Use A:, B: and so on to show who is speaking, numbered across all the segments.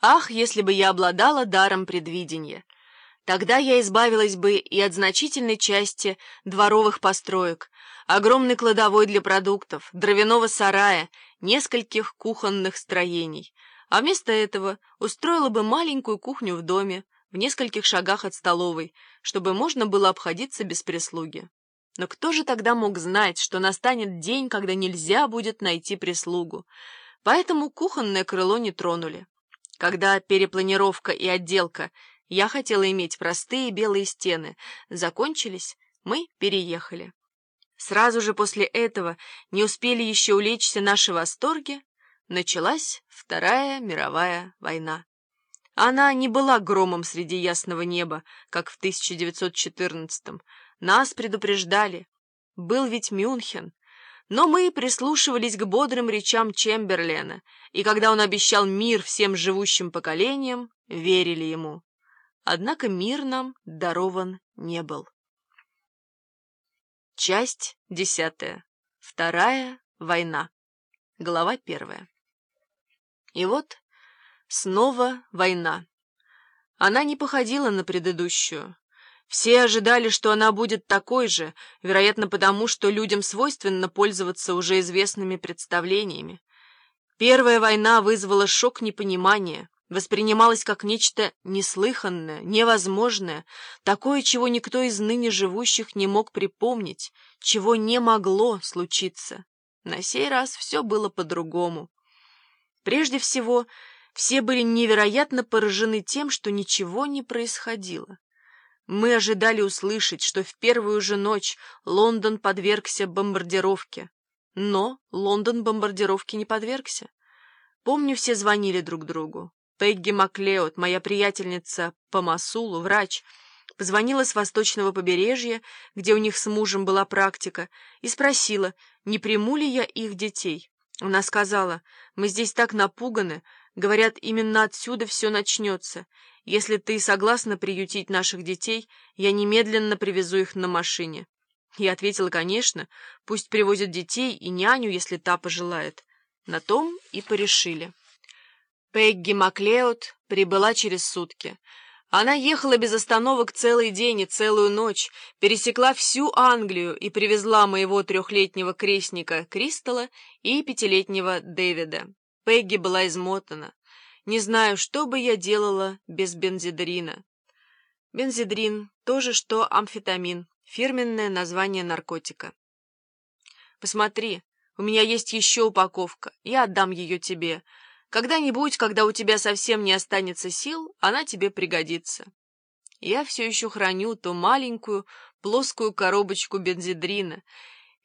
A: Ах, если бы я обладала даром предвидения! Тогда я избавилась бы и от значительной части дворовых построек, огромной кладовой для продуктов, дровяного сарая, нескольких кухонных строений, а вместо этого устроила бы маленькую кухню в доме, в нескольких шагах от столовой, чтобы можно было обходиться без прислуги. Но кто же тогда мог знать, что настанет день, когда нельзя будет найти прислугу? Поэтому кухонное крыло не тронули. Когда перепланировка и отделка я хотела иметь простые белые стены. Закончились, мы переехали. Сразу же после этого не успели еще улечься наши восторги, началась Вторая мировая война. Она не была громом среди ясного неба, как в 1914-м. Нас предупреждали. Был ведь Мюнхен. Но мы прислушивались к бодрым речам Чемберлена, и когда он обещал мир всем живущим поколениям, верили ему. Однако мир нам дарован не был. Часть десятая. Вторая война. Глава первая. И вот снова война. Она не походила на предыдущую. Все ожидали, что она будет такой же, вероятно, потому, что людям свойственно пользоваться уже известными представлениями. Первая война вызвала шок непонимания воспринималось как нечто неслыханное, невозможное, такое, чего никто из ныне живущих не мог припомнить, чего не могло случиться. На сей раз все было по-другому. Прежде всего, все были невероятно поражены тем, что ничего не происходило. Мы ожидали услышать, что в первую же ночь Лондон подвергся бомбардировке. Но Лондон бомбардировке не подвергся. Помню, все звонили друг другу. Пегги Маклеод, моя приятельница по Масулу, врач, позвонила с восточного побережья, где у них с мужем была практика, и спросила, не приму ли я их детей. Она сказала, мы здесь так напуганы, говорят, именно отсюда все начнется. Если ты согласна приютить наших детей, я немедленно привезу их на машине. Я ответила, конечно, пусть привозят детей и няню, если та пожелает. На том и порешили. Пегги Маклеод прибыла через сутки. Она ехала без остановок целый день и целую ночь, пересекла всю Англию и привезла моего трехлетнего крестника Кристалла и пятилетнего Дэвида. Пегги была измотана. Не знаю, что бы я делала без бензидрина. Бензидрин — то же, что амфетамин, фирменное название наркотика. Посмотри, у меня есть еще упаковка, я отдам ее тебе, — когда-нибудь, когда у тебя совсем не останется сил, она тебе пригодится. Я все еще храню ту маленькую плоскую коробочку бензидрина.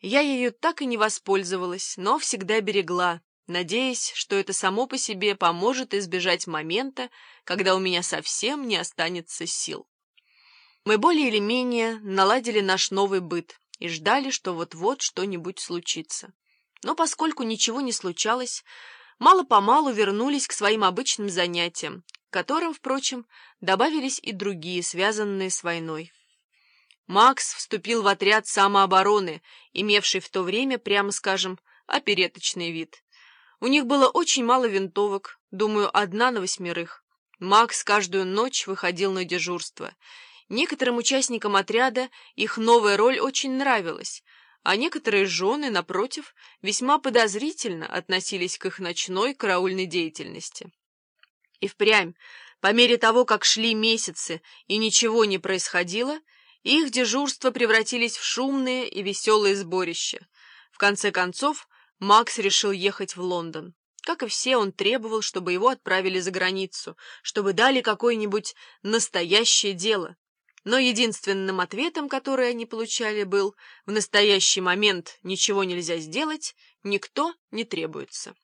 A: Я ею так и не воспользовалась, но всегда берегла, надеясь, что это само по себе поможет избежать момента, когда у меня совсем не останется сил. Мы более или менее наладили наш новый быт и ждали, что вот-вот что-нибудь случится. Но поскольку ничего не случалось, мало-помалу вернулись к своим обычным занятиям, к которым, впрочем, добавились и другие, связанные с войной. Макс вступил в отряд самообороны, имевший в то время, прямо скажем, опереточный вид. У них было очень мало винтовок, думаю, одна на восьмерых. Макс каждую ночь выходил на дежурство. Некоторым участникам отряда их новая роль очень нравилась — а некоторые жены, напротив, весьма подозрительно относились к их ночной караульной деятельности. И впрямь, по мере того, как шли месяцы и ничего не происходило, их дежурства превратились в шумные и веселые сборища. В конце концов, Макс решил ехать в Лондон. Как и все, он требовал, чтобы его отправили за границу, чтобы дали какое-нибудь настоящее дело, но единственным ответом, который они получали, был «в настоящий момент ничего нельзя сделать, никто не требуется».